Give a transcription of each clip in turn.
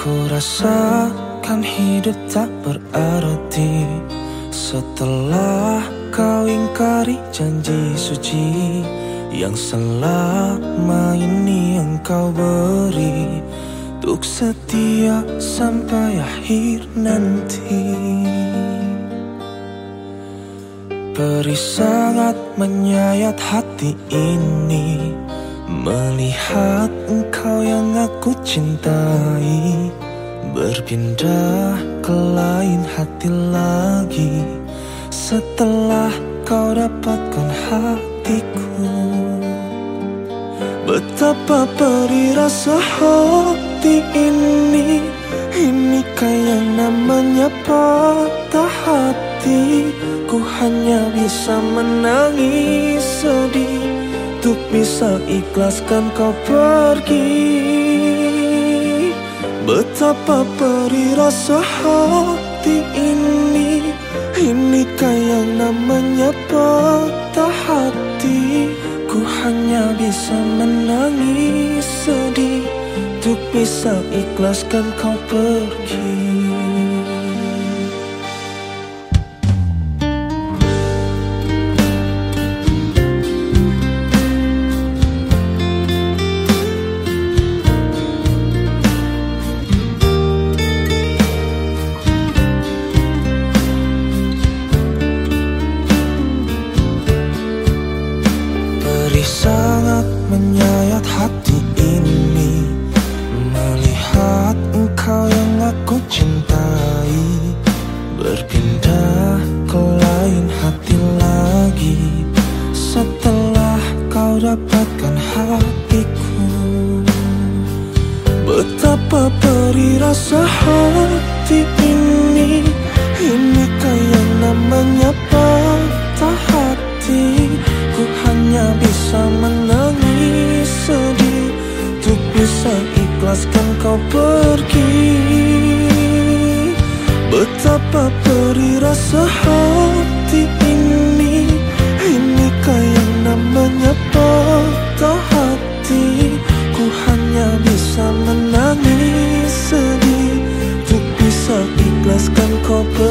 Ku rasakan hidup tak berarti Setelah kau ingkari janji suci Yang selama ini engkau beri Untuk setia sampai akhir nanti. Peri sangat menyayat hati ini Melihat engkau yang aku cintai. Berpindah ke lain hati lagi Setelah kau dapatkan hatiku Betapa perih rasa hati ini. Inikah yang namanya patah hati? Ku hanya bisa menangis sedih. Untuk bisa ikhlaskan kau pergi. Betapa perih rasa hati ini. Inikah yang namanya patah hati Ku hanya bisa menangis sedih. Untuk bisa ikhlaskan kau pergi sangat menyayat hati ini Melihat engkau yang aku cintai. Berpindah ke lain hati lagi Setelah kau dapatkan hatiku. Betapa perih rasa hati bisa menangis sedih. Untuk bisa ikhlaskan kau pergi. Betapa perih rasa hati ini. Inikah yang namanya patah hati? Ku hanya bisa menangis sedih. Untuk bisa ikhlaskan kau pergi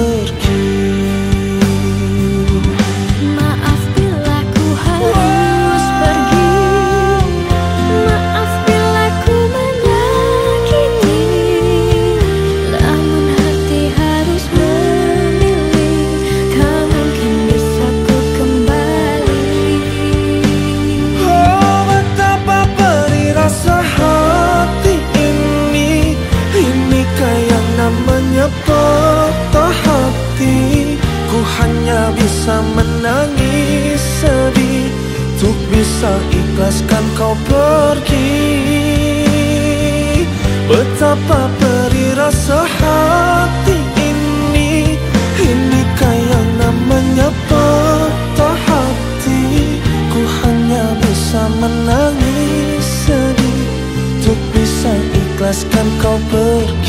bisa menangis sedih Untuk bisa ikhlaskan kau pergi. Betapa perih rasa hati ini. Inikah yang namanya patah hati? Ku hanya bisa menangis sedih Untuk bisa ikhlaskan kau pergi